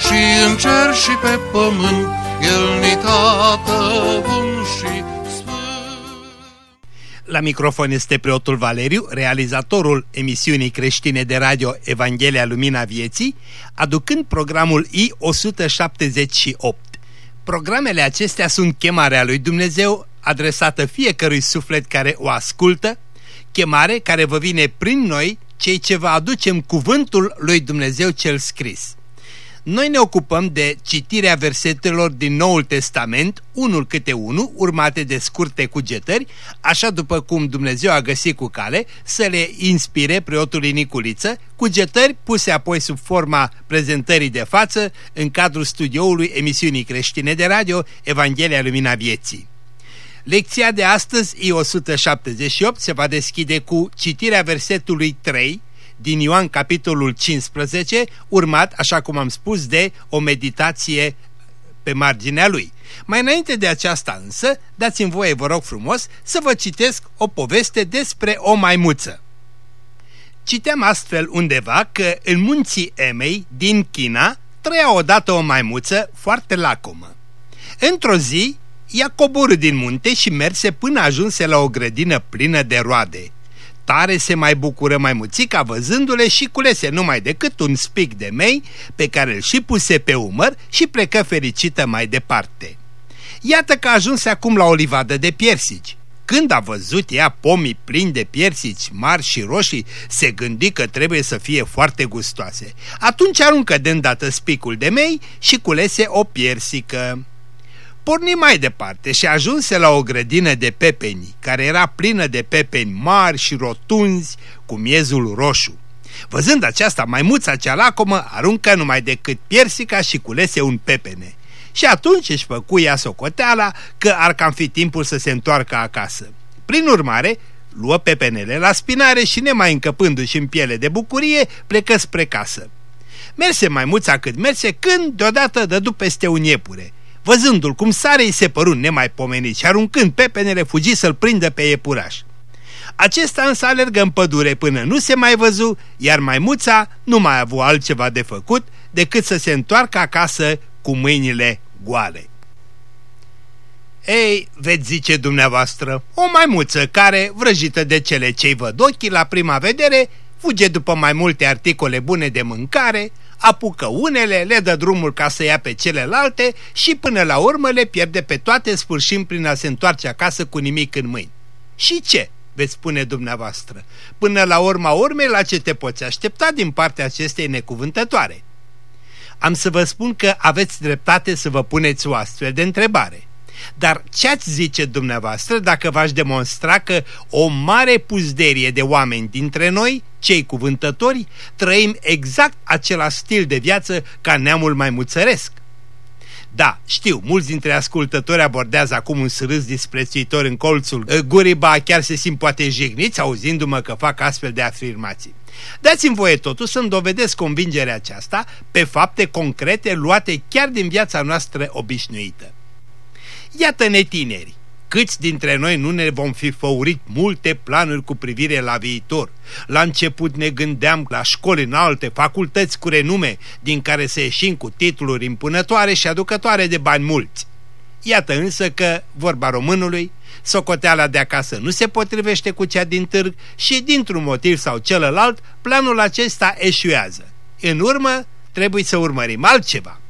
și în cer și pe pământ, El ni tată bun și la microfon este preotul Valeriu, realizatorul emisiunii creștine de radio Evanghelia Lumina Vieții, aducând programul I-178. Programele acestea sunt chemarea lui Dumnezeu adresată fiecărui suflet care o ascultă, chemare care vă vine prin noi, cei ce vă aducem cuvântul lui Dumnezeu cel scris. Noi ne ocupăm de citirea versetelor din Noul Testament, unul câte unul, urmate de scurte cugetări, așa după cum Dumnezeu a găsit cu cale să le inspire preotului Niculiță, cugetări puse apoi sub forma prezentării de față în cadrul studioului emisiunii creștine de radio Evanghelia Lumina Vieții. Lecția de astăzi, I-178, se va deschide cu citirea versetului 3, din Ioan capitolul 15, urmat, așa cum am spus, de o meditație pe marginea lui. Mai înainte de aceasta însă, dați-mi voie, vă rog frumos, să vă citesc o poveste despre o maimuță. Citeam astfel undeva că în munții Emei, din China, trăia odată o maimuță foarte lacomă. Într-o zi, ea coborâ din munte și merse până ajunse la o grădină plină de roade. Tare se mai bucură mai muțica văzându-le și culese numai decât un spic de mei pe care îl și puse pe umăr și plecă fericită mai departe. Iată că ajunse acum la o livadă de piersici. Când a văzut ea pomii plini de piersici mari și roșii, se gândi că trebuie să fie foarte gustoase. Atunci aruncă de îndată spicul de mei și culese o piersică. Porni mai departe și ajunse la o grădină de pepeni, care era plină de pepeni mari și rotunzi cu miezul roșu. Văzând aceasta, maimuța cea lacomă aruncă numai decât piersica și culese un pepene. Și atunci își făcu ea socoteala că ar cam fi timpul să se întoarcă acasă. Prin urmare, luă pepenele la spinare și nemai încăpându-și în piele de bucurie, plecă spre casă. Merse maimuța cât merse când deodată dădu peste un iepure Văzându-l cum sare, îi se păru nemaipomenit și aruncând pepenele fugi să-l prindă pe iepuraș. Acesta însă alergă în pădure până nu se mai văzu, iar maimuța nu mai a avut altceva de făcut decât să se întoarcă acasă cu mâinile goale. Ei, veți zice dumneavoastră, o maimuță care, vrăjită de cele cei văd ochii la prima vedere, fuge după mai multe articole bune de mâncare, apucă unele, le dă drumul ca să ia pe celelalte și până la urmă le pierde pe toate sfârșind prin a se întoarce acasă cu nimic în mâini. Și ce? veți spune dumneavoastră. Până la urma urmei, la ce te poți aștepta din partea acestei necuvântătoare? Am să vă spun că aveți dreptate să vă puneți o astfel de întrebare. Dar ce-ați zice dumneavoastră dacă v-aș demonstra că o mare puzderie de oameni dintre noi, cei cuvântători, trăim exact același stil de viață ca neamul mai muțăresc? Da, știu, mulți dintre ascultători abordează acum un srâs disprețuitor în colțul gurii, ba chiar se simt poate jigniți auzindu-mă că fac astfel de afirmații. Dați-mi voie totuși să-mi dovedesc convingerea aceasta pe fapte concrete luate chiar din viața noastră obișnuită. Iată-ne tineri, câți dintre noi nu ne vom fi făurit multe planuri cu privire la viitor. La început ne gândeam la școli înalte, facultăți cu renume, din care să ieșim cu titluri impunătoare și aducătoare de bani mulți. Iată însă că, vorba românului, socoteala de acasă nu se potrivește cu cea din târg și, dintr-un motiv sau celălalt, planul acesta eșuează. În urmă, trebuie să urmărim altceva.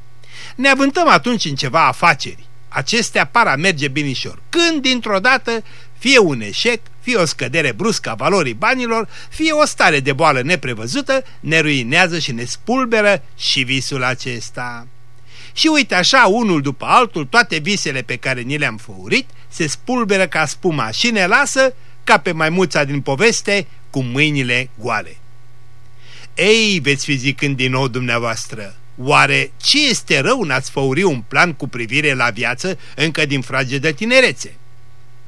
Ne avântăm atunci în ceva afaceri acestea par a merge binișor. Când, dintr-o dată, fie un eșec, fie o scădere bruscă a valorii banilor, fie o stare de boală neprevăzută, ne ruinează și ne spulberă și visul acesta. Și uite așa, unul după altul, toate visele pe care ni le-am făurit se spulberă ca spuma și ne lasă, ca pe maimuța din poveste, cu mâinile goale. Ei, veți fi zicând din nou dumneavoastră, Oare ce este rău în a-ți făuri un plan cu privire la viață încă din frage de tinerețe?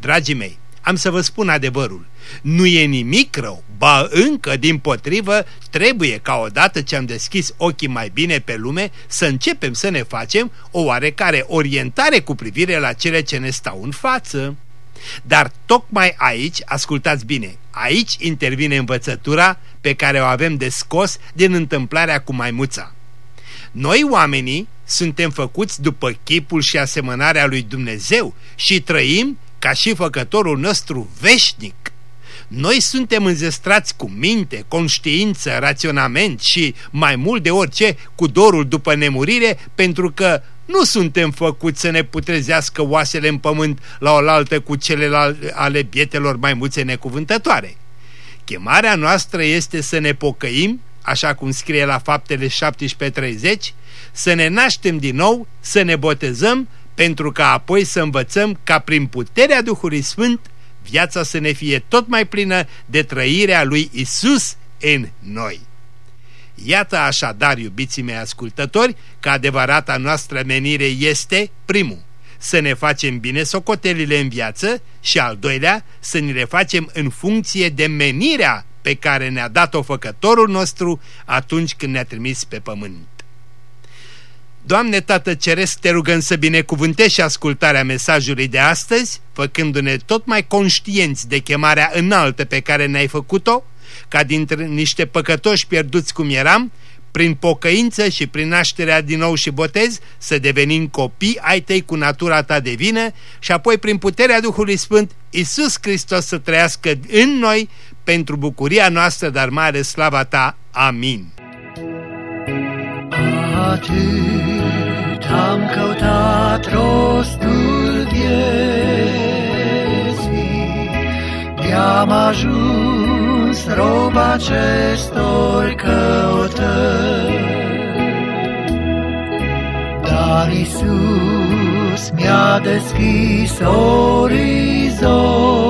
Dragii mei, am să vă spun adevărul. Nu e nimic rău, ba încă din potrivă trebuie ca odată ce am deschis ochii mai bine pe lume să începem să ne facem o oarecare orientare cu privire la cele ce ne stau în față. Dar tocmai aici, ascultați bine, aici intervine învățătura pe care o avem de scos din întâmplarea cu maimuța. Noi oamenii suntem făcuți după chipul și asemănarea lui Dumnezeu și trăim ca și făcătorul nostru veșnic. Noi suntem înzestrați cu minte, conștiință, raționament și, mai mult de orice, cu dorul după nemurire, pentru că nu suntem făcuți să ne putrezească oasele în pământ la oaltă cu celelalte ale bietelor maimuțe necuvântătoare. Chemarea noastră este să ne pocăim, așa cum scrie la faptele 17.30, să ne naștem din nou, să ne botezăm, pentru ca apoi să învățăm ca prin puterea Duhului Sfânt viața să ne fie tot mai plină de trăirea lui Isus în noi. Iată așadar, iubiții mei ascultători, că adevărata noastră menire este, primul, să ne facem bine socotelile în viață și al doilea, să ne le facem în funcție de menirea pe care ne-a dat-o făcătorul nostru atunci când ne-a trimis pe pământ. Doamne Tată Ceresc, te rugăm să binecuvântești și ascultarea mesajului de astăzi, făcându-ne tot mai conștienți de chemarea înaltă pe care ne-ai făcut-o, ca dintre niște păcătoși pierduți cum eram, prin pocăință și prin nașterea din nou și botez, să devenim copii ai tăi cu natura ta de vină și apoi prin puterea Duhului Sfânt, Iisus Hristos să trăiască în noi pentru bucuria noastră, dar mai ales slava ta. Amin. Atât am căutat rostul vieții, De-am ajuns rob acestor căutări. Dar Iisus mi-a deschis orizont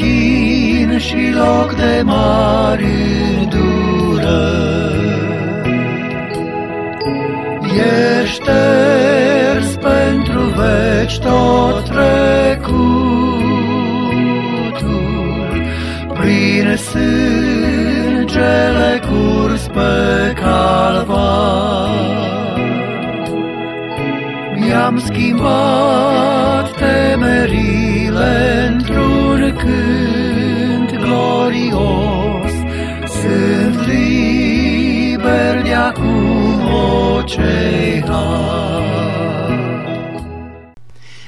chin și loc de mari E șters pentru veci tot trecutul, prin sângele curs pe calvar. Mi-am schimbat temerile într-un cânt glorios, sunt liber de acum, o ce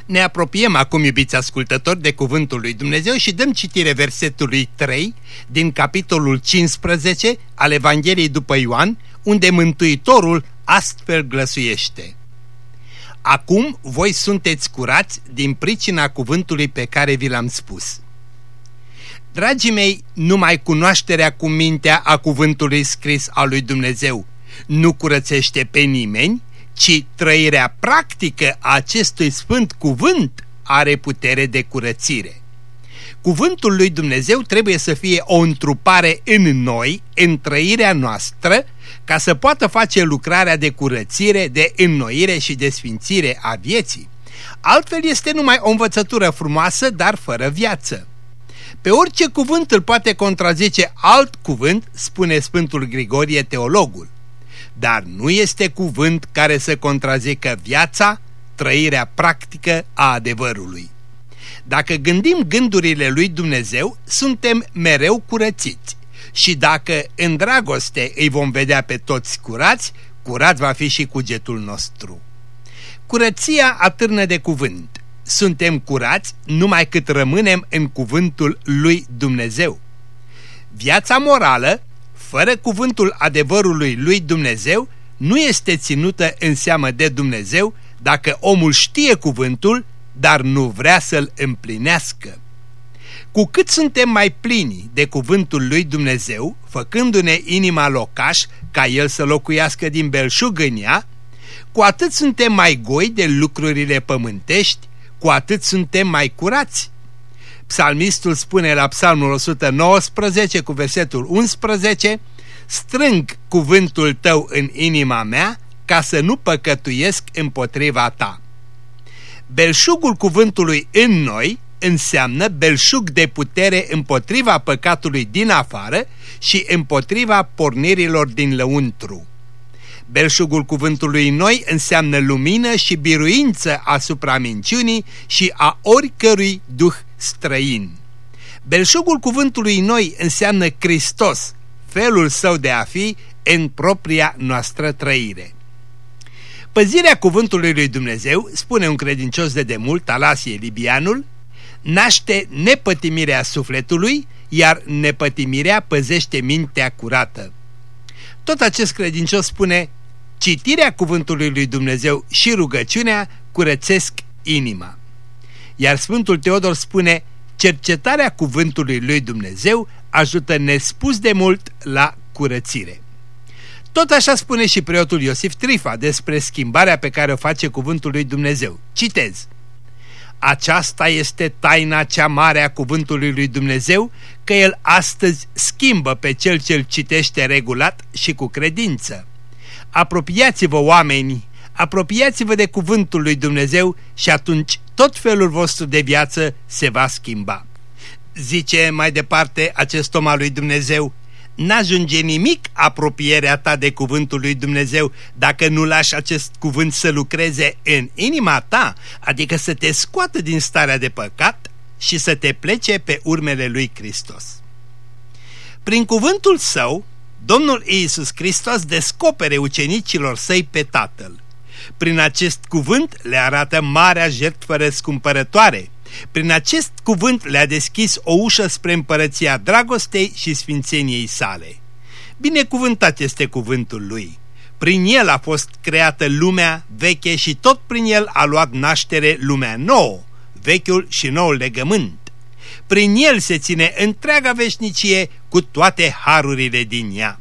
Ne apropiem acum, iubiți ascultători, de Cuvântul lui Dumnezeu și dăm citire versetului 3 din capitolul 15 al Evangheliei după Ioan, unde Mântuitorul astfel glăsuiește. Acum voi sunteți curați din pricina cuvântului pe care vi l-am spus. Dragii mei, numai cunoașterea cu mintea a cuvântului scris al lui Dumnezeu nu curățește pe nimeni, ci trăirea practică a acestui sfânt cuvânt are putere de curățire. Cuvântul lui Dumnezeu trebuie să fie o întrupare în noi, în trăirea noastră, ca să poată face lucrarea de curățire, de înnoire și de sfințire a vieții. Altfel este numai o învățătură frumoasă, dar fără viață. Pe orice cuvânt îl poate contrazice alt cuvânt, spune Sfântul Grigorie teologul. Dar nu este cuvânt care să contrazică viața, trăirea practică a adevărului. Dacă gândim gândurile lui Dumnezeu, suntem mereu curățiți. Și dacă în dragoste îi vom vedea pe toți curați, curat va fi și cugetul nostru. Curăția atârnă de cuvânt suntem curați numai cât rămânem în cuvântul lui Dumnezeu. Viața morală, fără cuvântul adevărului lui Dumnezeu, nu este ținută în seamă de Dumnezeu dacă omul știe cuvântul, dar nu vrea să-l împlinească. Cu cât suntem mai plini de cuvântul lui Dumnezeu, făcându-ne inima locaș ca el să locuiască din belșug în ea, cu atât suntem mai goi de lucrurile pământești cu atât suntem mai curați. Psalmistul spune la psalmul 119 cu versetul 11 strâng cuvântul tău în inima mea ca să nu păcătuiesc împotriva ta. Belșugul cuvântului în noi înseamnă belșug de putere împotriva păcatului din afară și împotriva pornirilor din lăuntru. Belșugul cuvântului noi înseamnă lumină și biruință asupra minciunii și a oricărui duh străin. Belșugul cuvântului noi înseamnă Hristos, felul său de a fi în propria noastră trăire. Păzirea cuvântului lui Dumnezeu, spune un credincios de demult, Alasie Libianul, naște nepătimirea sufletului, iar nepătimirea păzește mintea curată. Tot acest credincios spune, citirea cuvântului lui Dumnezeu și rugăciunea curățesc inima. Iar Sfântul Teodor spune, cercetarea cuvântului lui Dumnezeu ajută nespus de mult la curățire. Tot așa spune și preotul Iosif Trifa despre schimbarea pe care o face cuvântul lui Dumnezeu. Citez. Aceasta este taina cea mare a cuvântului lui Dumnezeu, că el astăzi schimbă pe cel ce-l citește regulat și cu credință. Apropiați-vă, oameni, apropiați-vă de cuvântul lui Dumnezeu și atunci tot felul vostru de viață se va schimba. Zice mai departe acest om al lui Dumnezeu, N-ajunge nimic apropierea ta de cuvântul lui Dumnezeu dacă nu lași acest cuvânt să lucreze în inima ta, adică să te scoată din starea de păcat și să te plece pe urmele lui Hristos. Prin cuvântul său, Domnul Iisus Hristos descopere ucenicilor săi pe Tatăl. Prin acest cuvânt le arată marea jertfă răscumpărătoare, prin acest cuvânt le-a deschis o ușă spre împărăția dragostei și sfințeniei sale. Binecuvântat este cuvântul lui. Prin el a fost creată lumea veche și tot prin el a luat naștere lumea nouă, vechiul și noul legământ. Prin el se ține întreaga veșnicie cu toate harurile din ea.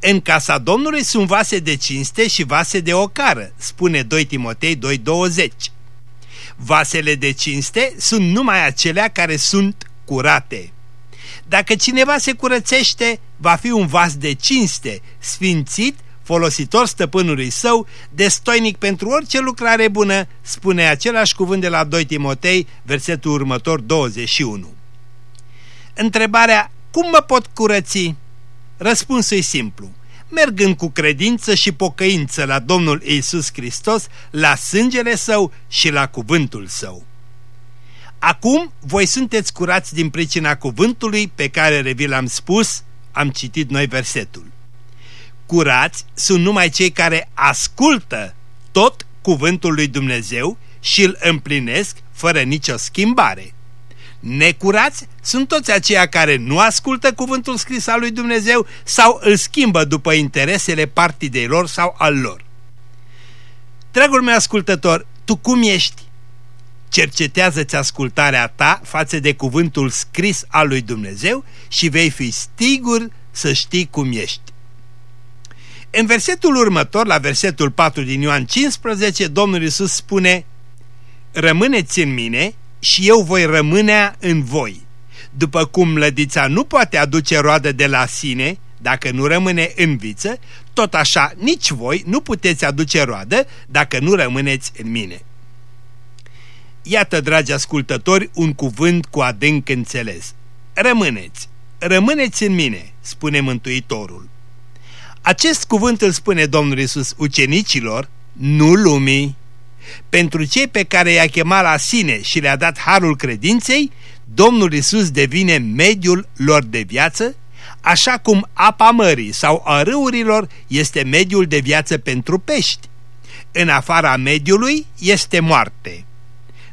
În casa Domnului sunt vase de cinste și vase de ocară, spune 2 Timotei 2.20. Vasele de cinste sunt numai acelea care sunt curate. Dacă cineva se curățește, va fi un vas de cinste, sfințit, folositor stăpânului său, destoinic pentru orice lucrare bună, spune același cuvânt de la 2 Timotei, versetul următor 21. Întrebarea, cum mă pot curăți? Răspunsul e simplu mergând cu credință și pocăință la Domnul Iisus Hristos, la sângele Său și la cuvântul Său. Acum voi sunteți curați din pricina cuvântului pe care vi l-am spus, am citit noi versetul. Curați sunt numai cei care ascultă tot cuvântul lui Dumnezeu și îl împlinesc fără nicio schimbare. Necurați sunt toți aceia care nu ascultă cuvântul scris al lui Dumnezeu sau îl schimbă după interesele partidei lor sau al lor. Dragul meu ascultător, tu cum ești? Cercetează-ți ascultarea ta față de cuvântul scris al lui Dumnezeu și vei fi stigur să știi cum ești. În versetul următor, la versetul 4 din Ioan 15, Domnul Iisus spune Rămâneți în mine și eu voi rămâne în voi. După cum lădița nu poate aduce roadă de la sine, dacă nu rămâne în viță, tot așa nici voi nu puteți aduce roadă dacă nu rămâneți în mine. Iată, dragi ascultători, un cuvânt cu adânc înțeles. Rămâneți, rămâneți în mine, spune Mântuitorul. Acest cuvânt îl spune Domnul Isus ucenicilor, nu lumii. Pentru cei pe care i-a chemat la sine și le-a dat harul credinței, Domnul Isus devine mediul lor de viață, așa cum apa mării sau a râurilor este mediul de viață pentru pești. În afara mediului este moarte.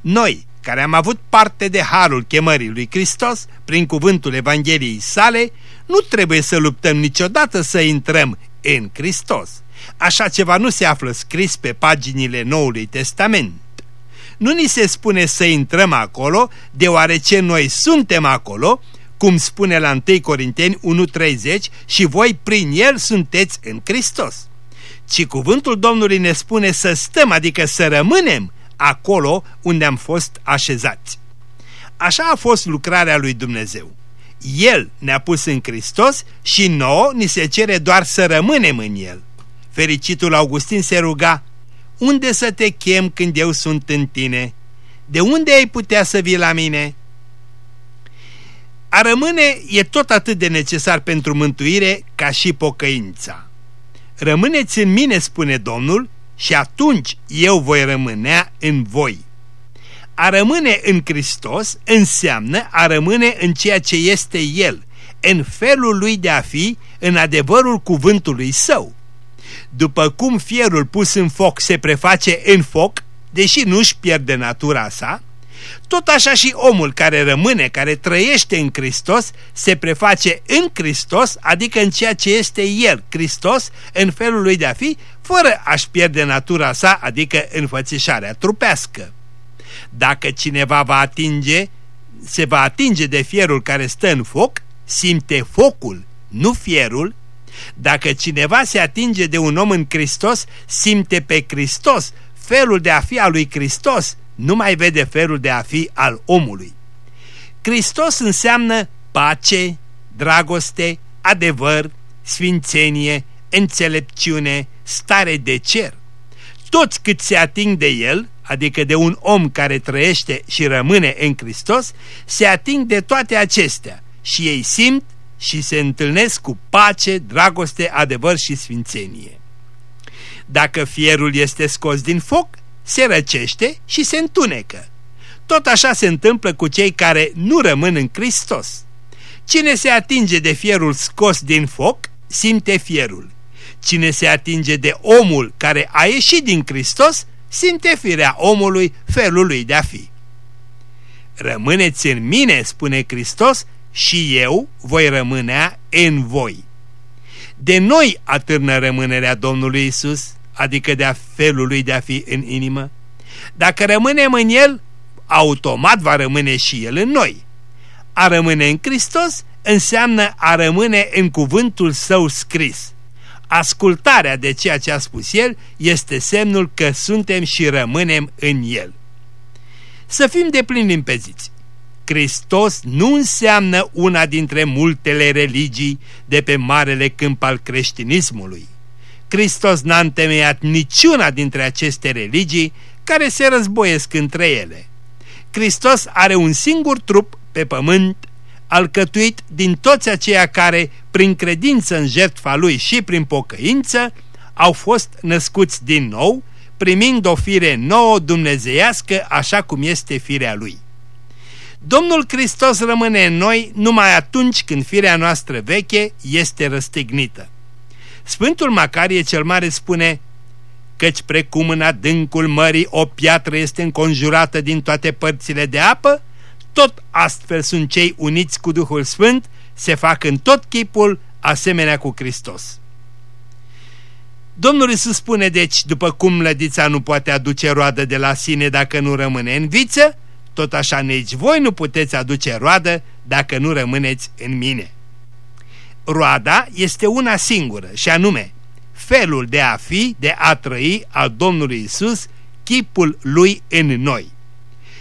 Noi, care am avut parte de harul chemării lui Hristos prin cuvântul Evangheliei sale, nu trebuie să luptăm niciodată să intrăm în Hristos. Așa ceva nu se află scris pe paginile Noului Testament. Nu ni se spune să intrăm acolo, deoarece noi suntem acolo, cum spune la 1 Corinteni 1.30 și voi prin el sunteți în Hristos. Ci cuvântul Domnului ne spune să stăm, adică să rămânem acolo unde am fost așezați. Așa a fost lucrarea lui Dumnezeu. El ne-a pus în Hristos și nouă ni se cere doar să rămânem în El. Fericitul Augustin se ruga, Unde să te chem când eu sunt în tine? De unde ai putea să vii la mine?" A rămâne e tot atât de necesar pentru mântuire ca și pocăința. Rămâneți în mine, spune Domnul, și atunci eu voi rămânea în voi. A rămâne în Hristos înseamnă a rămâne în ceea ce este El, în felul lui de a fi, în adevărul cuvântului său. După cum fierul pus în foc se preface în foc, deși nu-și pierde natura sa, tot așa și omul care rămâne, care trăiește în Hristos, se preface în Hristos, adică în ceea ce este El, Hristos, în felul lui de a fi, fără a-și pierde natura sa, adică înfățișarea trupească. Dacă cineva va atinge, se va atinge de fierul care stă în foc, simte focul, nu fierul. Dacă cineva se atinge de un om în Hristos, simte pe Hristos, felul de a fi al lui Hristos, nu mai vede felul de a fi al omului. Hristos înseamnă pace, dragoste, adevăr, sfințenie, înțelepciune, stare de cer. Toți cât se ating de el, adică de un om care trăiește și rămâne în Hristos, se ating de toate acestea și ei simt și se întâlnesc cu pace, dragoste, adevăr și sfințenie. Dacă fierul este scos din foc, se răcește și se întunecă. Tot așa se întâmplă cu cei care nu rămân în Hristos. Cine se atinge de fierul scos din foc, simte fierul. Cine se atinge de omul care a ieșit din Hristos, simte firea omului felul lui de a fi. Rămâneți în mine, spune Hristos, și eu voi rămânea în voi. De noi atârnă rămânerea Domnului Isus, adică de-a felului de a fi în inimă. Dacă rămânem în El, automat va rămâne și El în noi. A rămâne în Hristos înseamnă a rămâne în cuvântul Său scris. Ascultarea de ceea ce a spus El este semnul că suntem și rămânem în El. Să fim de plin limpeziți. Hristos nu înseamnă una dintre multele religii de pe marele câmp al creștinismului. Hristos n-a întemeiat niciuna dintre aceste religii care se războiesc între ele. Hristos are un singur trup pe pământ, alcătuit din toți aceia care, prin credință în jertfa lui și prin pocăință, au fost născuți din nou, primind o fire nouă dumnezeiască așa cum este firea lui. Domnul Hristos rămâne în noi numai atunci când firea noastră veche este răstignită. Sfântul Macarie cel Mare spune căci precum în adâncul mării o piatră este înconjurată din toate părțile de apă, tot astfel sunt cei uniți cu Duhul Sfânt, se fac în tot chipul asemenea cu Hristos. Domnul Iisus spune deci, după cum lădița nu poate aduce roadă de la sine dacă nu rămâne în viță, tot așa nici voi nu puteți aduce roadă dacă nu rămâneți în mine roada este una singură și anume felul de a fi, de a trăi al Domnului Isus, chipul lui în noi.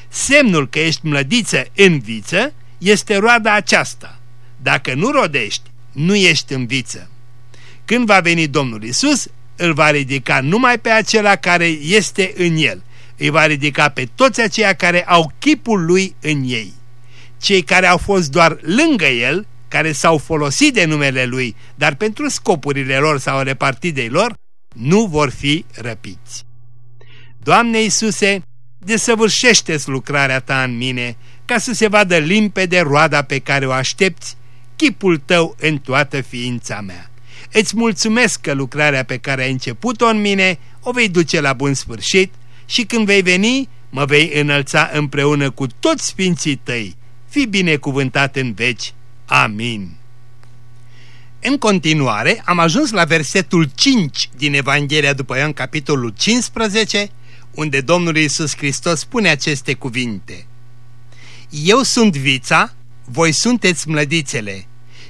Semnul că ești mlădiță în viță este roada aceasta. Dacă nu rodești, nu ești în viță. Când va veni Domnul Isus, îl va ridica numai pe acela care este în el. Îi va ridica pe toți aceia care au chipul lui în ei. Cei care au fost doar lângă el care s-au folosit de numele Lui, dar pentru scopurile lor sau ale partidei lor, nu vor fi răpiți. Doamne Iisuse, desăvârșește-ți lucrarea Ta în mine, ca să se vadă limpede roada pe care o aștepți, chipul Tău în toată ființa mea. Îți mulțumesc că lucrarea pe care ai început-o în mine o vei duce la bun sfârșit și când vei veni, mă vei înălța împreună cu toți sfinții tăi. Fii binecuvântat în veci. Amin. În continuare, am ajuns la versetul 5 din Evanghelia după Ioan, capitolul 15, unde Domnul Iisus Hristos spune aceste cuvinte. Eu sunt vița, voi sunteți mlădițele.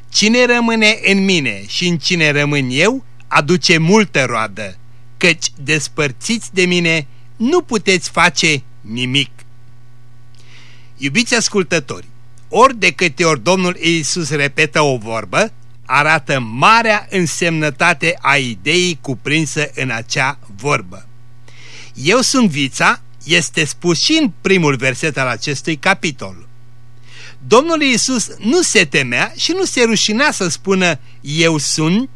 Cine rămâne în mine și în cine rămân eu, aduce multă roadă, căci despărțiți de mine nu puteți face nimic. Iubiți ascultători, ori de câte ori Domnul Iisus repetă o vorbă, arată marea însemnătate a ideii cuprinsă în acea vorbă. Eu sunt vița, este spus și în primul verset al acestui capitol. Domnul Iisus nu se temea și nu se rușina să spună eu sunt,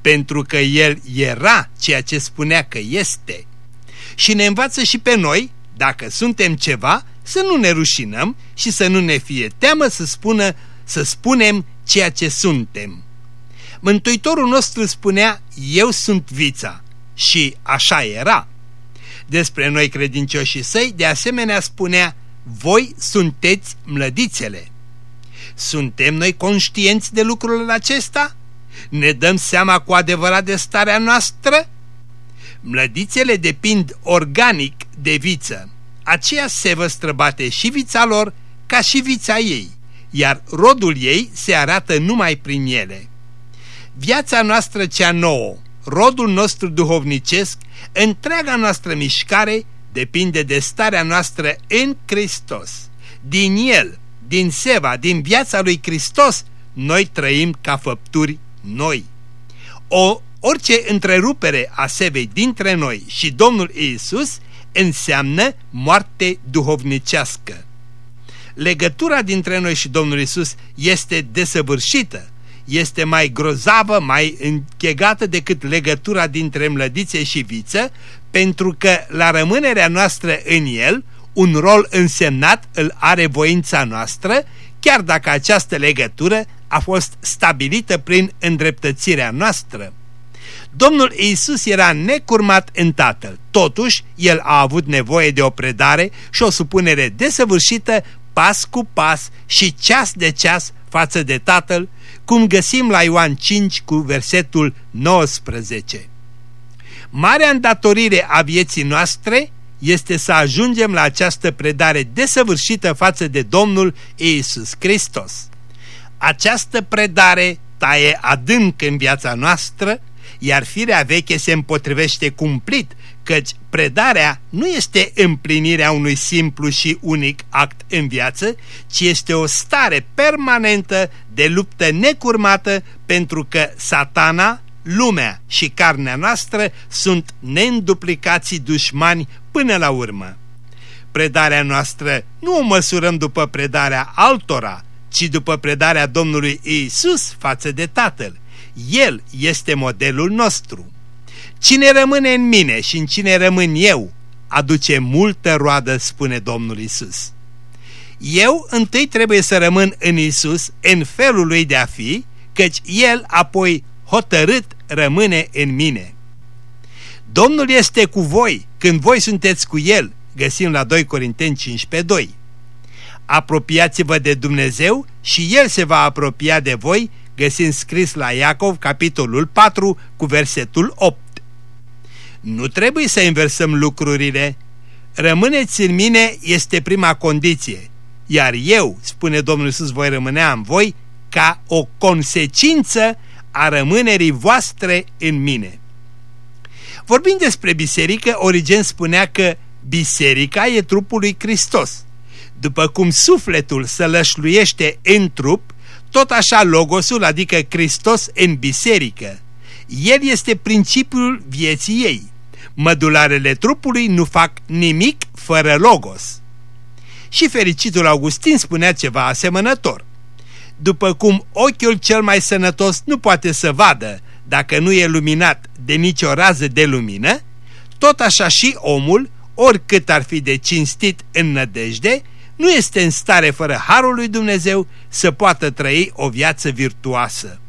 pentru că El era ceea ce spunea că este. Și ne învață și pe noi, dacă suntem ceva, să nu ne rușinăm și să nu ne fie teamă să spună, să spunem ceea ce suntem. Mântuitorul nostru spunea, eu sunt vița și așa era. Despre noi credincioșii săi, de asemenea spunea, voi sunteți mlădițele. Suntem noi conștienți de lucrul acesta? Ne dăm seama cu adevărat de starea noastră? Mlădițele depind organic de viță. Aceea se vă străbate și vița lor ca și vița ei, iar rodul ei se arată numai prin ele. Viața noastră cea nouă, rodul nostru duhovnicesc, întreaga noastră mișcare depinde de starea noastră în Hristos. Din El, din Seva, din viața lui Hristos, noi trăim ca făpturi noi. O, orice întrerupere a Sevei dintre noi și Domnul Iisus înseamnă moarte duhovnicească. Legătura dintre noi și Domnul Isus este desăvârșită, este mai grozavă, mai închegată decât legătura dintre mlădițe și viță, pentru că la rămânerea noastră în el, un rol însemnat îl are voința noastră, chiar dacă această legătură a fost stabilită prin îndreptățirea noastră. Domnul Iisus era necurmat în Tatăl, totuși el a avut nevoie de o predare și o supunere desăvârșită pas cu pas și ceas de ceas față de Tatăl, cum găsim la Ioan 5 cu versetul 19. Marea îndatorire a vieții noastre este să ajungem la această predare desăvârșită față de Domnul Iisus Hristos. Această predare taie adânc în viața noastră, iar firea veche se împotrivește cumplit, căci predarea nu este împlinirea unui simplu și unic act în viață, ci este o stare permanentă de luptă necurmată pentru că satana, lumea și carnea noastră sunt neînduplicații dușmani până la urmă. Predarea noastră nu o măsurăm după predarea altora, ci după predarea Domnului Isus față de Tatăl. El este modelul nostru. Cine rămâne în mine și în cine rămân eu, aduce multă roadă, spune Domnul Isus. Eu întâi trebuie să rămân în Isus, în felul lui de a fi, căci El apoi hotărât rămâne în mine. Domnul este cu voi când voi sunteți cu El, găsim la 2 Corinteni 15:2. Apropiați-vă de Dumnezeu și El se va apropia de voi, găsim scris la Iacov, capitolul 4, cu versetul 8. Nu trebuie să inversăm lucrurile. Rămâneți în mine este prima condiție, iar eu, spune Domnul Iisus, voi rămânea în voi ca o consecință a rămânerii voastre în mine. Vorbind despre biserică, Origen spunea că biserica e trupul lui Hristos. După cum sufletul se lășluiește în trup, tot așa logosul, adică Hristos în biserică. El este principiul vieții ei. Mădularele trupului nu fac nimic fără logos. Și fericitul Augustin spunea ceva asemănător. După cum ochiul cel mai sănătos nu poate să vadă dacă nu e luminat de nicio rază de lumină, tot așa și omul, oricât ar fi de cinstit în nădejde, nu este în stare fără Harul lui Dumnezeu să poată trăi o viață virtuoasă.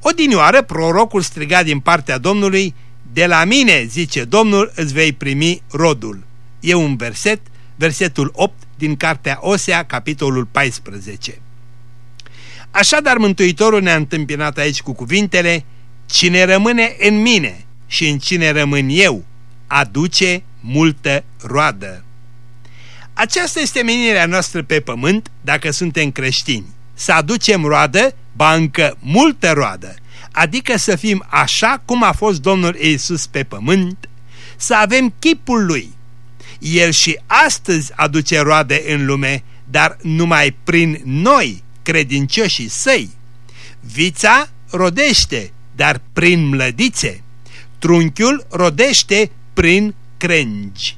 Odinioară prorocul striga din partea Domnului, de la mine, zice Domnul, îți vei primi rodul. E un verset, versetul 8 din cartea Osea, capitolul 14. Așadar, Mântuitorul ne-a întâmpinat aici cu cuvintele, Cine rămâne în mine și în cine rămân eu, aduce multă roadă. Aceasta este menirea noastră pe pământ dacă suntem creștini. Să aducem roadă, ba încă multă roadă, adică să fim așa cum a fost Domnul Iisus pe pământ, să avem chipul Lui. El și astăzi aduce roade în lume, dar numai prin noi, credincioșii săi. Vița rodește, dar prin mlădițe. Trunchiul rodește prin crengi.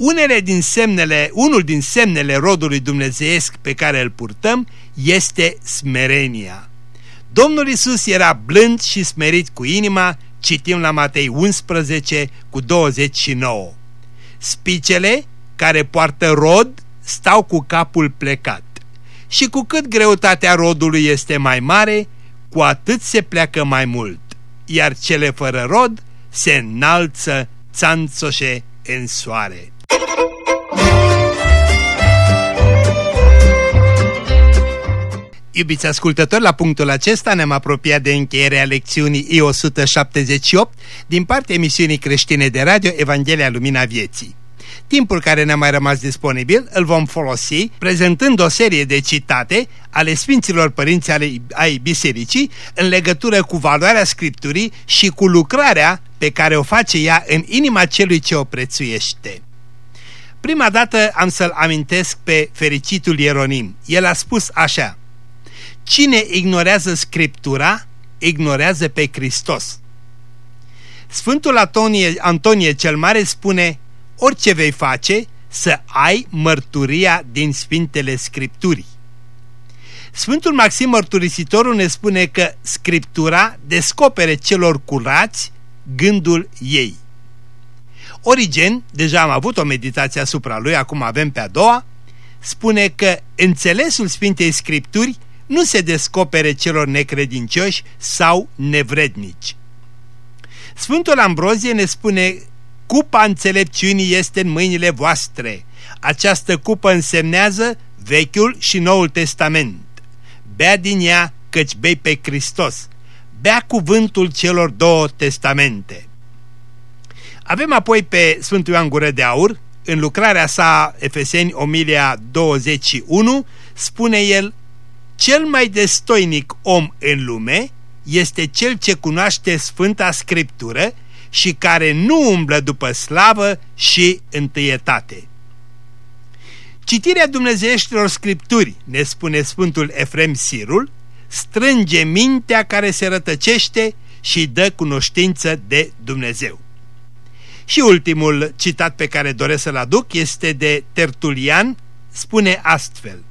Unele din semnele, unul din semnele rodului dumnezeiesc pe care îl purtăm este smerenia. Domnul Isus era blând și smerit cu inima, citim la Matei 11 cu 29. Spicele care poartă rod stau cu capul plecat. Și cu cât greutatea rodului este mai mare, cu atât se pleacă mai mult, iar cele fără rod se înalță țanțoșe în soare. Iubiți ascultători, la punctul acesta ne-am apropiat de încheierea lecțiunii I-178 din partea emisiunii creștine de radio Evanghelia Lumina Vieții. Timpul care ne-a mai rămas disponibil îl vom folosi prezentând o serie de citate ale Sfinților Părinți ale, ai Bisericii în legătură cu valoarea Scripturii și cu lucrarea pe care o face ea în inima celui ce o prețuiește. Prima dată am să-l amintesc pe fericitul Ieronim. El a spus așa Cine ignorează Scriptura, ignorează pe Hristos. Sfântul Antonie, Antonie cel Mare spune orice vei face, să ai mărturia din Sfintele Scripturii. Sfântul Maxim Mărturisitorul ne spune că Scriptura descopere celor curați gândul ei. Origen, deja am avut o meditație asupra lui, acum avem pe a doua, spune că înțelesul Sfintei Scripturi nu se descopere celor necredincioși sau nevrednici. Sfântul Ambrozie ne spune Cupa înțelepciunii este în mâinile voastre. Această cupă însemnează Vechiul și Noul Testament. Bea din ea căci bei pe Hristos. Bea cuvântul celor două testamente. Avem apoi pe Sfântul Ioan Gură de Aur, în lucrarea sa Efeseni Omilia 21, spune el, Cel mai destoinic om în lume este cel ce cunoaște Sfânta Scriptură și care nu umblă după slavă și întâietate. Citirea dumnezeieștilor scripturi, ne spune Sfântul Efrem Sirul, strânge mintea care se rătăcește și dă cunoștință de Dumnezeu. Și ultimul citat pe care doresc să-l aduc este de Tertulian, spune astfel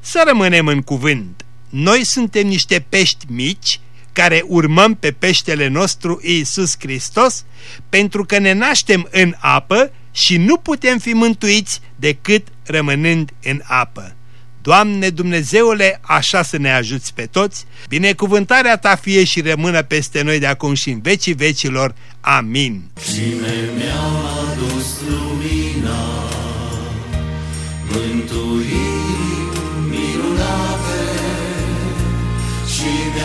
Să rămânem în cuvânt, noi suntem niște pești mici care urmăm pe peștele nostru Iisus Hristos, pentru că ne naștem în apă și nu putem fi mântuiți decât rămânând în apă. Doamne Dumnezeule, așa să ne ajuți pe toți, binecuvântarea Ta fie și rămână peste noi de acum și în vecii vecilor. Amin. Cine mi-a adus lumina, mântuirea, Cine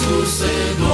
Iisuse, Doamne,